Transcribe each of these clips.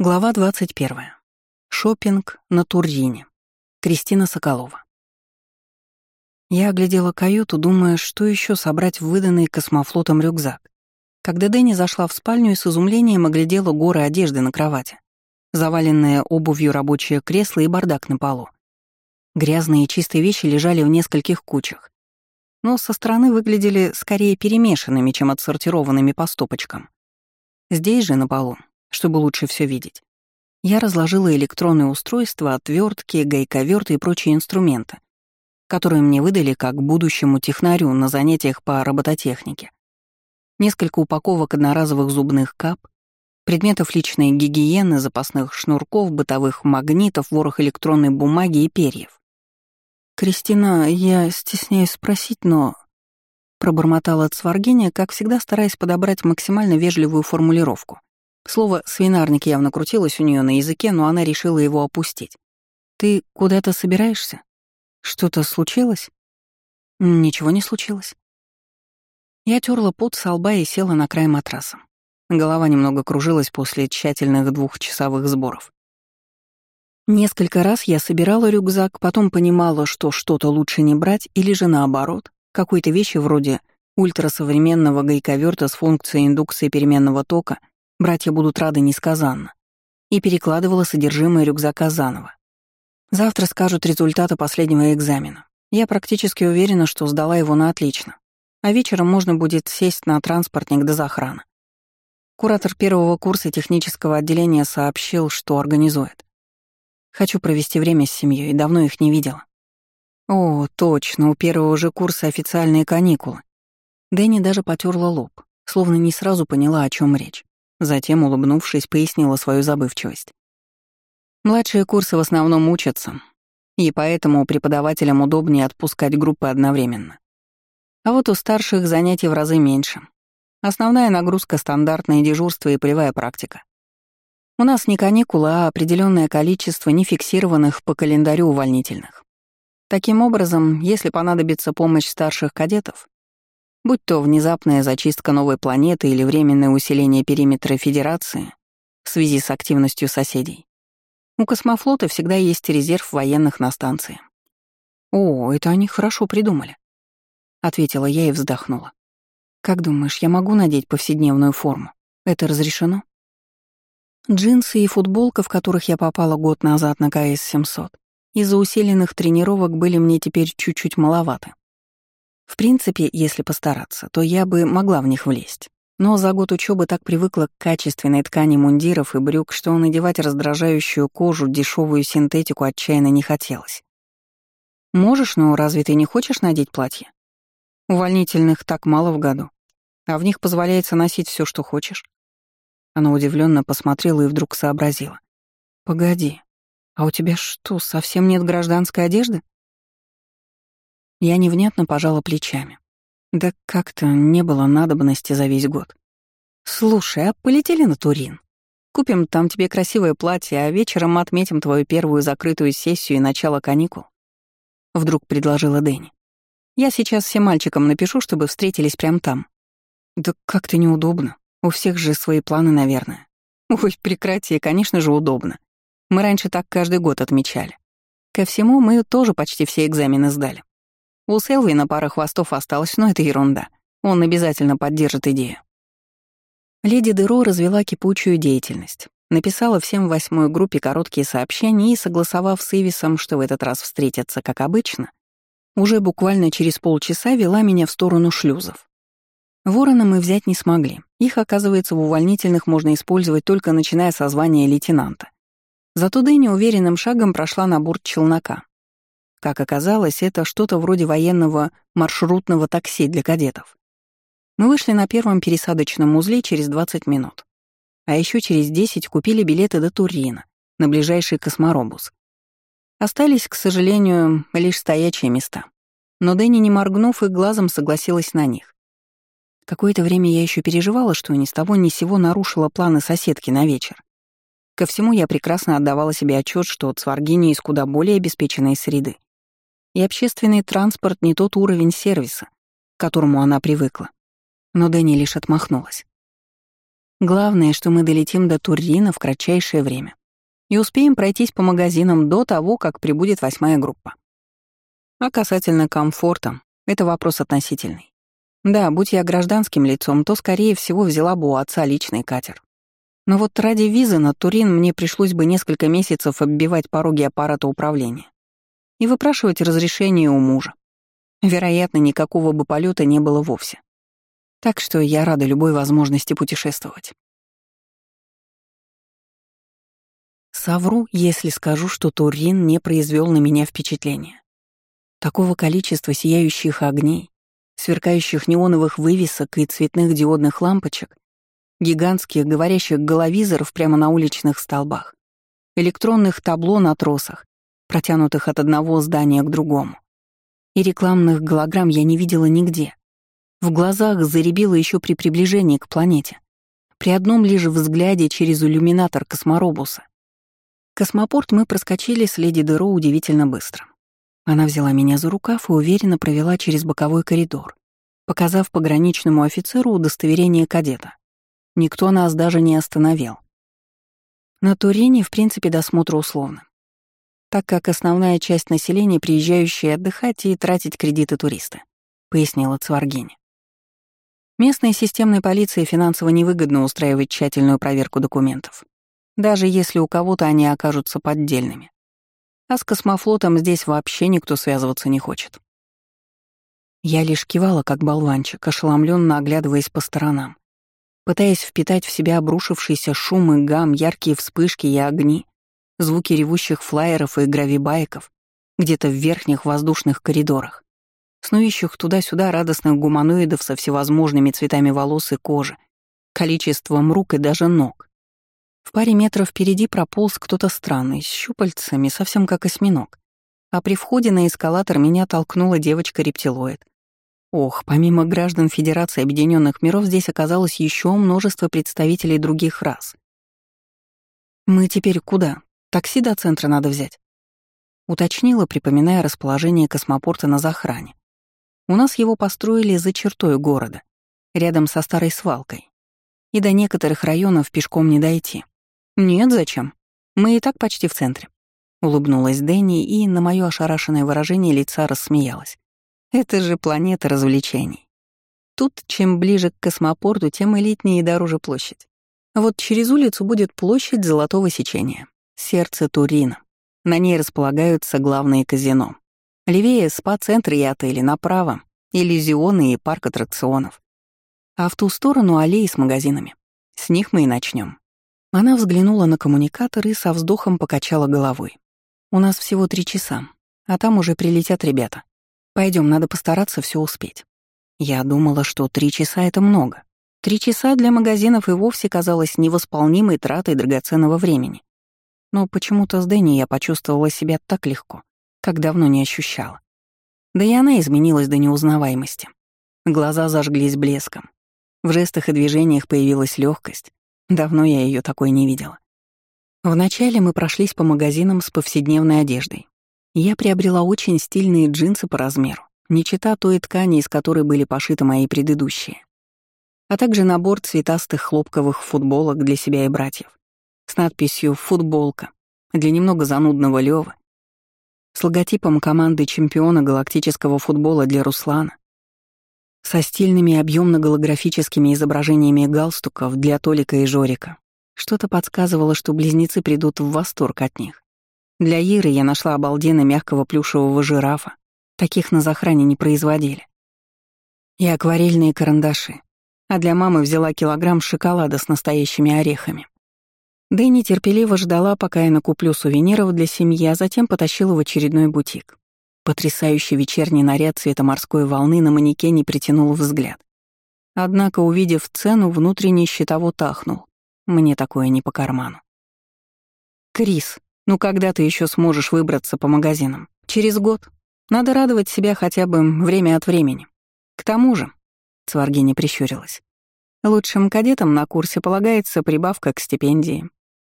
Глава 21. Шопинг на Туррине. Кристина Соколова. Я оглядела каюту, думая, что еще собрать в выданный космофлотом рюкзак. Когда Дэнни зашла в спальню и с изумлением оглядела горы одежды на кровати, заваленное обувью рабочее кресло и бардак на полу. Грязные и чистые вещи лежали в нескольких кучах, но со стороны выглядели скорее перемешанными, чем отсортированными по стопочкам. Здесь же, на полу, чтобы лучше все видеть. Я разложила электронные устройства, отвертки, гайковерты и прочие инструменты, которые мне выдали как будущему технарю на занятиях по робототехнике. Несколько упаковок одноразовых зубных кап, предметов личной гигиены, запасных шнурков, бытовых магнитов, ворох электронной бумаги и перьев. «Кристина, я стесняюсь спросить, но...» Пробормотала Цваргиня, как всегда стараясь подобрать максимально вежливую формулировку. Слово «свинарник» явно крутилось у нее на языке, но она решила его опустить. «Ты куда-то собираешься? Что-то случилось?» «Ничего не случилось». Я терла пот со лба и села на край матраса. Голова немного кружилась после тщательных двухчасовых сборов. Несколько раз я собирала рюкзак, потом понимала, что что-то лучше не брать, или же наоборот, какой-то вещи вроде ультрасовременного гайковерта с функцией индукции переменного тока Братья будут рады несказанно. И перекладывала содержимое рюкзака заново. Завтра скажут результаты последнего экзамена. Я практически уверена, что сдала его на отлично. А вечером можно будет сесть на транспортник до захрана. Куратор первого курса технического отделения сообщил, что организует. Хочу провести время с семьей, давно их не видела. О, точно, у первого же курса официальные каникулы. Дэнни даже потерла лоб, словно не сразу поняла, о чем речь. Затем, улыбнувшись, пояснила свою забывчивость. Младшие курсы в основном учатся, и поэтому преподавателям удобнее отпускать группы одновременно. А вот у старших занятий в разы меньше. Основная нагрузка — стандартное дежурство и полевая практика. У нас не каникулы, а определенное количество нефиксированных по календарю увольнительных. Таким образом, если понадобится помощь старших кадетов, Будь то внезапная зачистка новой планеты или временное усиление периметра Федерации в связи с активностью соседей. У космофлота всегда есть резерв военных на станции. «О, это они хорошо придумали», — ответила я и вздохнула. «Как думаешь, я могу надеть повседневную форму? Это разрешено?» Джинсы и футболка, в которых я попала год назад на КС-700, из-за усиленных тренировок были мне теперь чуть-чуть маловаты. В принципе, если постараться, то я бы могла в них влезть. Но за год учебы так привыкла к качественной ткани мундиров и брюк, что надевать раздражающую кожу, дешевую синтетику отчаянно не хотелось. Можешь, но разве ты не хочешь надеть платье? Увольнительных так мало в году, а в них позволяется носить все, что хочешь. Она удивленно посмотрела и вдруг сообразила. «Погоди, а у тебя что, совсем нет гражданской одежды?» Я невнятно пожала плечами. Да как-то не было надобности за весь год. «Слушай, а полетели на Турин? Купим там тебе красивое платье, а вечером мы отметим твою первую закрытую сессию и начало каникул?» Вдруг предложила Дэнни. «Я сейчас всем мальчикам напишу, чтобы встретились прямо там». «Да как-то неудобно. У всех же свои планы, наверное». «Ой, прекрати, конечно же, удобно. Мы раньше так каждый год отмечали. Ко всему, мы тоже почти все экзамены сдали. У Селвина пара хвостов осталось, но это ерунда. Он обязательно поддержит идею. Леди Деро развела кипучую деятельность. Написала всем восьмой группе короткие сообщения и, согласовав с Ивисом, что в этот раз встретятся, как обычно, уже буквально через полчаса вела меня в сторону шлюзов. Ворона мы взять не смогли. Их, оказывается, в увольнительных можно использовать только начиная со звания лейтенанта. Зато Дэнни уверенным шагом прошла на борт челнока, как оказалось, это что-то вроде военного маршрутного такси для кадетов. Мы вышли на первом пересадочном узле через 20 минут. А еще через 10 купили билеты до Турина, на ближайший косморобус. Остались, к сожалению, лишь стоячие места. Но Дэнни, не моргнув, и глазом согласилась на них. Какое-то время я еще переживала, что ни с того ни сего нарушила планы соседки на вечер. Ко всему я прекрасно отдавала себе отчет, что Цваргиния из куда более обеспеченной среды и общественный транспорт не тот уровень сервиса, к которому она привыкла. Но Дэнни лишь отмахнулась. Главное, что мы долетим до Туррина в кратчайшее время и успеем пройтись по магазинам до того, как прибудет восьмая группа. А касательно комфорта, это вопрос относительный. Да, будь я гражданским лицом, то, скорее всего, взяла бы у отца личный катер. Но вот ради визы на Турин мне пришлось бы несколько месяцев оббивать пороги аппарата управления и выпрашивать разрешение у мужа. Вероятно, никакого бы полета не было вовсе. Так что я рада любой возможности путешествовать. Совру, если скажу, что Турин не произвел на меня впечатления. Такого количества сияющих огней, сверкающих неоновых вывесок и цветных диодных лампочек, гигантских говорящих головизоров прямо на уличных столбах, электронных табло на тросах, протянутых от одного здания к другому. И рекламных голограмм я не видела нигде. В глазах заребило еще при приближении к планете. При одном лишь взгляде через иллюминатор косморобуса. Космопорт мы проскочили с леди Деро удивительно быстро. Она взяла меня за рукав и уверенно провела через боковой коридор, показав пограничному офицеру удостоверение кадета. Никто нас даже не остановил. На Турине, в принципе, досмотр условно, так как основная часть населения, приезжающая отдыхать и тратить кредиты туристы, пояснила Цваргини. Местной системной полиции финансово невыгодно устраивать тщательную проверку документов даже если у кого-то они окажутся поддельными. А с космофлотом здесь вообще никто связываться не хочет. Я лишь кивала, как болванчик, ошеломленно оглядываясь по сторонам, пытаясь впитать в себя обрушившийся шум и гам, яркие вспышки и огни, звуки ревущих флайеров и гравибайков где-то в верхних воздушных коридорах, снующих туда-сюда радостных гуманоидов со всевозможными цветами волос и кожи, количеством рук и даже ног. В паре метров впереди прополз кто-то странный, с щупальцами, совсем как осьминог. А при входе на эскалатор меня толкнула девочка-рептилоид. Ох, помимо граждан Федерации Объединенных Миров здесь оказалось еще множество представителей других рас. «Мы теперь куда? Такси до центра надо взять?» Уточнила, припоминая расположение космопорта на захране. У нас его построили за чертой города, рядом со старой свалкой. И до некоторых районов пешком не дойти. «Нет, зачем? Мы и так почти в центре». Улыбнулась Дэнни и на моё ошарашенное выражение лица рассмеялась. «Это же планета развлечений. Тут чем ближе к космопорту, тем элитнее и дороже площадь. Вот через улицу будет площадь Золотого Сечения, сердце Турина. На ней располагаются главные казино. Левее спа-центры и отели, направо — иллюзионы и парк аттракционов. А в ту сторону аллеи с магазинами. С них мы и начнем. Она взглянула на коммуникатор и со вздохом покачала головой. «У нас всего три часа, а там уже прилетят ребята. Пойдем, надо постараться все успеть». Я думала, что три часа — это много. Три часа для магазинов и вовсе казалось невосполнимой тратой драгоценного времени. Но почему-то с Дэнни я почувствовала себя так легко, как давно не ощущала. Да и она изменилась до неузнаваемости. Глаза зажглись блеском. В жестах и движениях появилась легкость, Давно я ее такой не видела. Вначале мы прошлись по магазинам с повседневной одеждой. Я приобрела очень стильные джинсы по размеру, не чита той ткани, из которой были пошиты мои предыдущие. А также набор цветастых хлопковых футболок для себя и братьев с надписью «Футболка» для немного занудного Лёвы, с логотипом команды чемпиона галактического футбола для Руслана со стильными объемно-голографическими изображениями галстуков для Толика и Жорика. Что-то подсказывало, что близнецы придут в восторг от них. Для Иры я нашла обалденно мягкого плюшевого жирафа. Таких на захране не производили. И акварельные карандаши. А для мамы взяла килограмм шоколада с настоящими орехами. Дэнни терпеливо ждала, пока я накуплю сувениров для семьи, а затем потащила в очередной бутик. Потрясающий вечерний наряд цвета морской волны на манекене притянул взгляд. Однако, увидев цену, внутренний щитовод ахнул. Мне такое не по карману. «Крис, ну когда ты еще сможешь выбраться по магазинам? Через год? Надо радовать себя хотя бы время от времени. К тому же...» — Цваргини прищурилась. «Лучшим кадетам на курсе полагается прибавка к стипендии.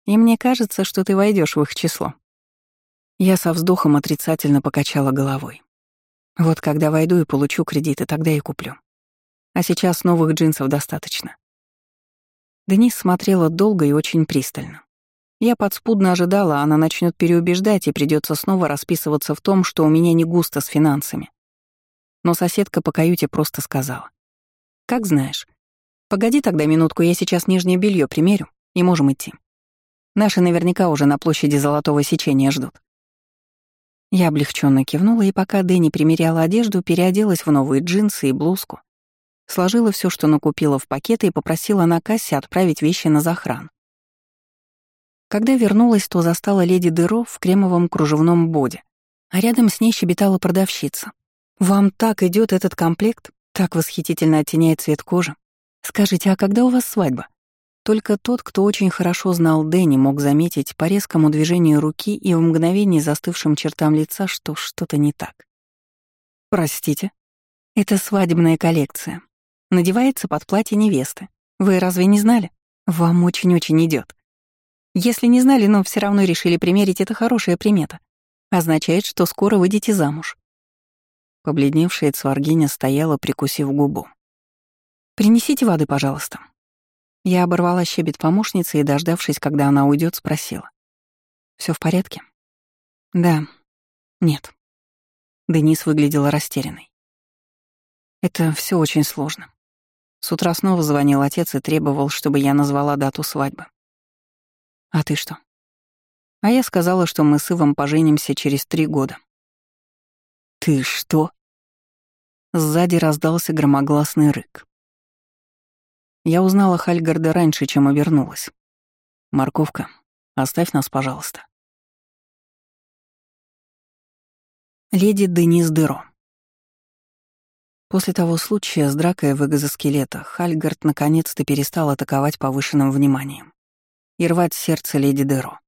И мне кажется, что ты войдешь в их число». Я со вздохом отрицательно покачала головой. Вот когда войду и получу кредиты, тогда и куплю. А сейчас новых джинсов достаточно. Денис смотрела долго и очень пристально. Я подспудно ожидала, она начнет переубеждать и придется снова расписываться в том, что у меня не густо с финансами. Но соседка по каюте просто сказала. «Как знаешь. Погоди тогда минутку, я сейчас нижнее белье примерю, и можем идти. Наши наверняка уже на площади Золотого Сечения ждут». Я облегченно кивнула, и пока Дэнни примеряла одежду, переоделась в новые джинсы и блузку, сложила все, что накупила в пакеты и попросила на кассе отправить вещи на захран. Когда вернулась, то застала леди Деро в кремовом кружевном боде, а рядом с ней щебетала продавщица. «Вам так идет этот комплект? Так восхитительно оттеняет цвет кожи. Скажите, а когда у вас свадьба?» Только тот, кто очень хорошо знал Дэнни, мог заметить по резкому движению руки и в мгновении застывшим чертам лица, что что-то не так. «Простите?» «Это свадебная коллекция. Надевается под платье невесты. Вы разве не знали? Вам очень-очень идет. Если не знали, но все равно решили примерить, это хорошая примета. Означает, что скоро выйдете замуж. Побледневшая Цваргиня стояла, прикусив губу. «Принесите воды, пожалуйста». Я оборвала щебет помощницы и, дождавшись, когда она уйдет, спросила. Все в порядке?» «Да. Нет». Денис выглядела растерянной. «Это все очень сложно. С утра снова звонил отец и требовал, чтобы я назвала дату свадьбы. А ты что? А я сказала, что мы с Ивом поженимся через три года. Ты что? Сзади раздался громогласный рык. Я узнала Хальгарда раньше, чем обернулась. «Морковка, оставь нас, пожалуйста». Леди Денис Деро. После того случая с дракой в экзоскелетах Хальгард наконец-то перестал атаковать повышенным вниманием и рвать сердце леди Деро.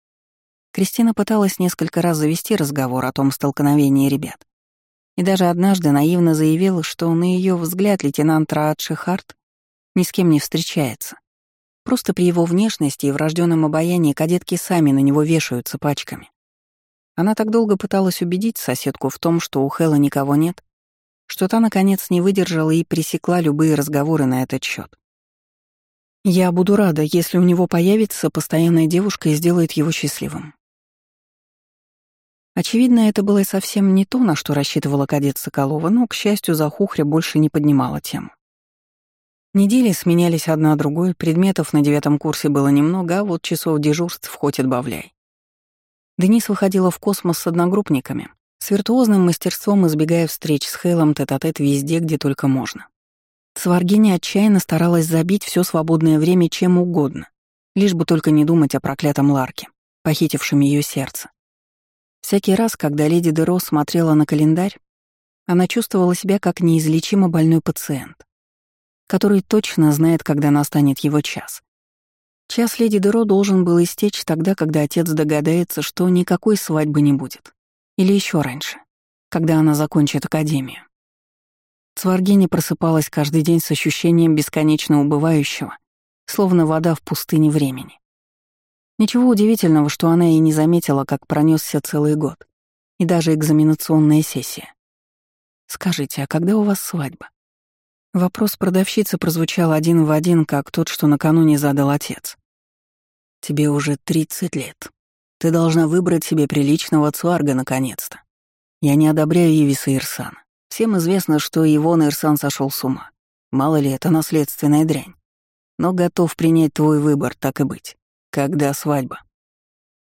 Кристина пыталась несколько раз завести разговор о том столкновении ребят. И даже однажды наивно заявила, что на ее взгляд лейтенант Раат Шихарт ни с кем не встречается. Просто при его внешности и врожденном обаянии кадетки сами на него вешаются пачками. Она так долго пыталась убедить соседку в том, что у Хэлла никого нет, что та, наконец, не выдержала и пресекла любые разговоры на этот счет. Я буду рада, если у него появится постоянная девушка и сделает его счастливым. Очевидно, это было совсем не то, на что рассчитывала кадет Соколова, но, к счастью, Захухря больше не поднимала тему. Недели сменялись одна другой, предметов на девятом курсе было немного, а вот часов дежурств хоть отбавляй. Денис выходила в космос с одногруппниками, с виртуозным мастерством избегая встреч с Хейлом тет-а-тет -тет везде, где только можно. Сваргиня отчаянно старалась забить все свободное время чем угодно, лишь бы только не думать о проклятом Ларке, похитившем ее сердце. Всякий раз, когда леди Деро смотрела на календарь, она чувствовала себя как неизлечимо больной пациент, который точно знает, когда настанет его час. Час леди Деро должен был истечь тогда, когда отец догадается, что никакой свадьбы не будет. Или еще раньше, когда она закончит академию. Цваргиня просыпалась каждый день с ощущением бесконечно убывающего, словно вода в пустыне времени. Ничего удивительного, что она и не заметила, как пронесся целый год, и даже экзаменационная сессия. «Скажите, а когда у вас свадьба?» Вопрос продавщицы прозвучал один в один, как тот, что накануне задал отец. «Тебе уже 30 лет. Ты должна выбрать себе приличного цварга наконец-то. Я не одобряю Ивиса Ирсана. Всем известно, что Ивон Ирсан сошел с ума. Мало ли, это наследственная дрянь. Но готов принять твой выбор, так и быть. Когда свадьба?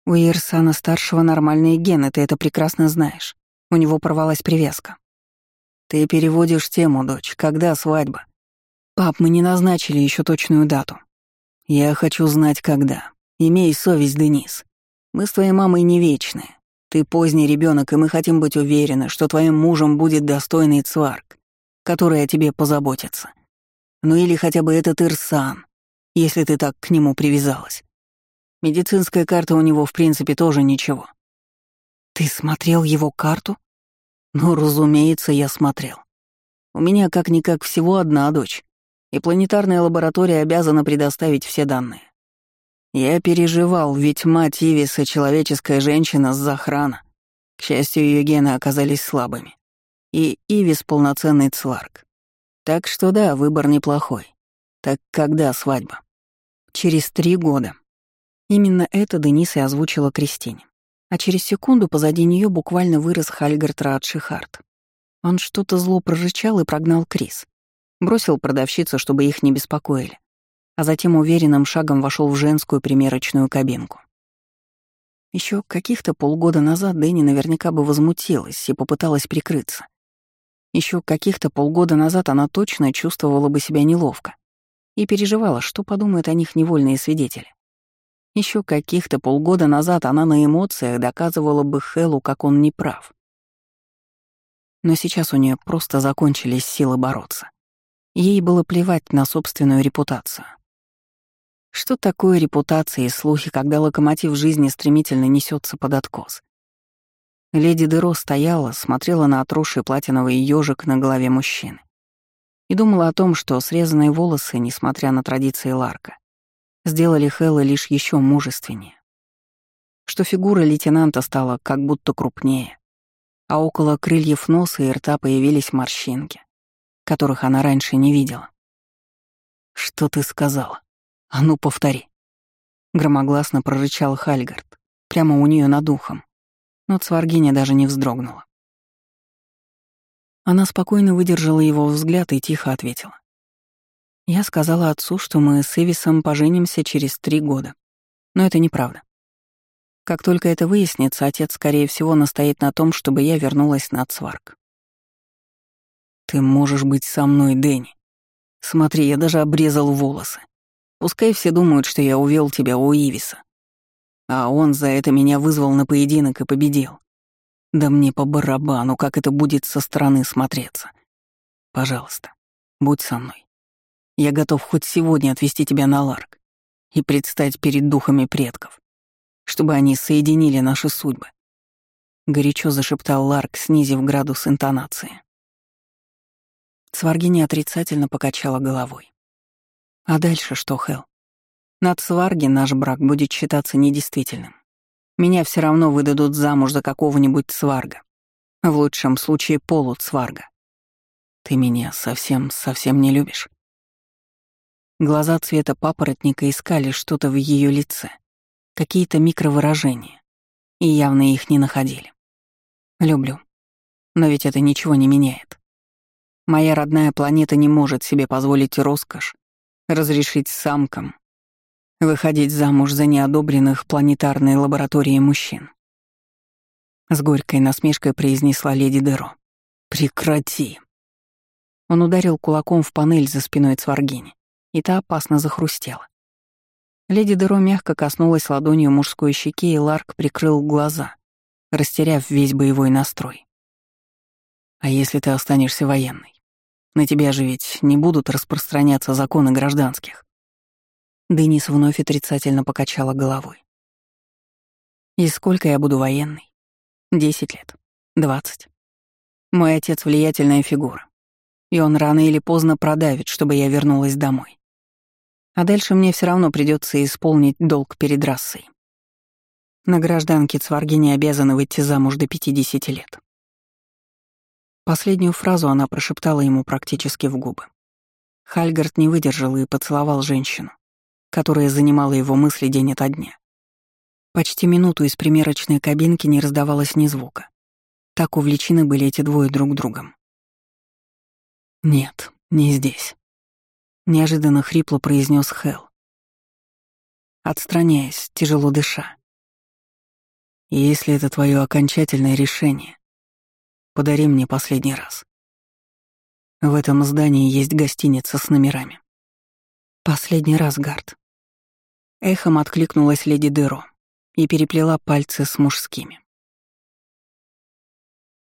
У Ирсана старшего нормальные гены, ты это прекрасно знаешь. У него порвалась привязка. Ты переводишь тему, дочь. Когда свадьба? Пап, мы не назначили еще точную дату. Я хочу знать, когда. Имей совесть, Денис. Мы с твоей мамой не вечные. Ты поздний ребенок, и мы хотим быть уверены, что твоим мужем будет достойный цварк, который о тебе позаботится. Ну или хотя бы этот Ирсан, если ты так к нему привязалась. Медицинская карта у него, в принципе, тоже ничего. Ты смотрел его карту? Ну, разумеется, я смотрел. У меня как-никак всего одна дочь, и планетарная лаборатория обязана предоставить все данные. Я переживал, ведь мать Ивиса — человеческая женщина с захрана. К счастью, ее гены оказались слабыми. И Ивис — полноценный цларк. Так что да, выбор неплохой. Так когда свадьба? Через три года. Именно это Денис и озвучила Кристине. А через секунду позади нее буквально вырос Хальгард Радшихард. Он что-то зло прорычал и прогнал Крис. Бросил продавщицу, чтобы их не беспокоили. А затем уверенным шагом вошел в женскую примерочную кабинку. Еще каких-то полгода назад Дэнни наверняка бы возмутилась и попыталась прикрыться. Еще каких-то полгода назад она точно чувствовала бы себя неловко и переживала, что подумают о них невольные свидетели. Еще каких-то полгода назад она на эмоциях доказывала бы Хэллу, как он не прав. Но сейчас у нее просто закончились силы бороться. Ей было плевать на собственную репутацию. Что такое репутация и слухи, когда локомотив жизни стремительно несется под откос? Леди Деро стояла, смотрела на отросший платиновый ежик на голове мужчины и думала о том, что срезанные волосы, несмотря на традиции Ларка, сделали Хэлла лишь еще мужественнее. Что фигура лейтенанта стала как будто крупнее, а около крыльев носа и рта появились морщинки, которых она раньше не видела. «Что ты сказала? А ну, повтори!» Громогласно прорычал Хальгард, прямо у нее над ухом, но Цваргиня даже не вздрогнула. Она спокойно выдержала его взгляд и тихо ответила. «Я сказала отцу, что мы с Эвисом поженимся через три года. Но это неправда. Как только это выяснится, отец, скорее всего, настоит на том, чтобы я вернулась на Цварк. «Ты можешь быть со мной, Дэнни. Смотри, я даже обрезал волосы. Пускай все думают, что я увел тебя у Ивиса. А он за это меня вызвал на поединок и победил. Да мне по барабану, как это будет со стороны смотреться. Пожалуйста, будь со мной. Я готов хоть сегодня отвезти тебя на Ларк и предстать перед духами предков чтобы они соединили наши судьбы. Горячо зашептал Ларк, снизив градус интонации. Сваргиня отрицательно покачала головой. А дальше что, Хел? Над Сварги наш брак будет считаться недействительным. Меня все равно выдадут замуж за какого-нибудь сварга. В лучшем случае полуцварга. Ты меня совсем-совсем не любишь. Глаза цвета папоротника искали что-то в ее лице, какие-то микровыражения, и явно их не находили. Люблю. Но ведь это ничего не меняет. Моя родная планета не может себе позволить роскошь разрешить самкам выходить замуж за неодобренных планетарной лабораторией мужчин. С горькой насмешкой произнесла леди Деро. «Прекрати!» Он ударил кулаком в панель за спиной Цваргини, и та опасно захрустела. Леди Деро мягко коснулась ладонью мужской щеки, и Ларк прикрыл глаза, растеряв весь боевой настрой. «А если ты останешься военной? На тебя же ведь не будут распространяться законы гражданских». Денис вновь отрицательно покачала головой. «И сколько я буду военной? Десять лет? Двадцать? Мой отец — влиятельная фигура, и он рано или поздно продавит, чтобы я вернулась домой. А дальше мне все равно придется исполнить долг перед расой. На гражданке Цварги не обязаны выйти замуж до 50 лет. Последнюю фразу она прошептала ему практически в губы. Хальгард не выдержал и поцеловал женщину, которая занимала его мысли день ото дня. Почти минуту из примерочной кабинки не раздавалось ни звука. Так увлечены были эти двое друг другом. «Нет, не здесь», неожиданно хрипло произнес Хел. Отстраняясь, тяжело дыша. если это твое окончательное решение, подари мне последний раз. В этом здании есть гостиница с номерами. Последний раз, Гард. Эхом откликнулась леди Деро и переплела пальцы с мужскими.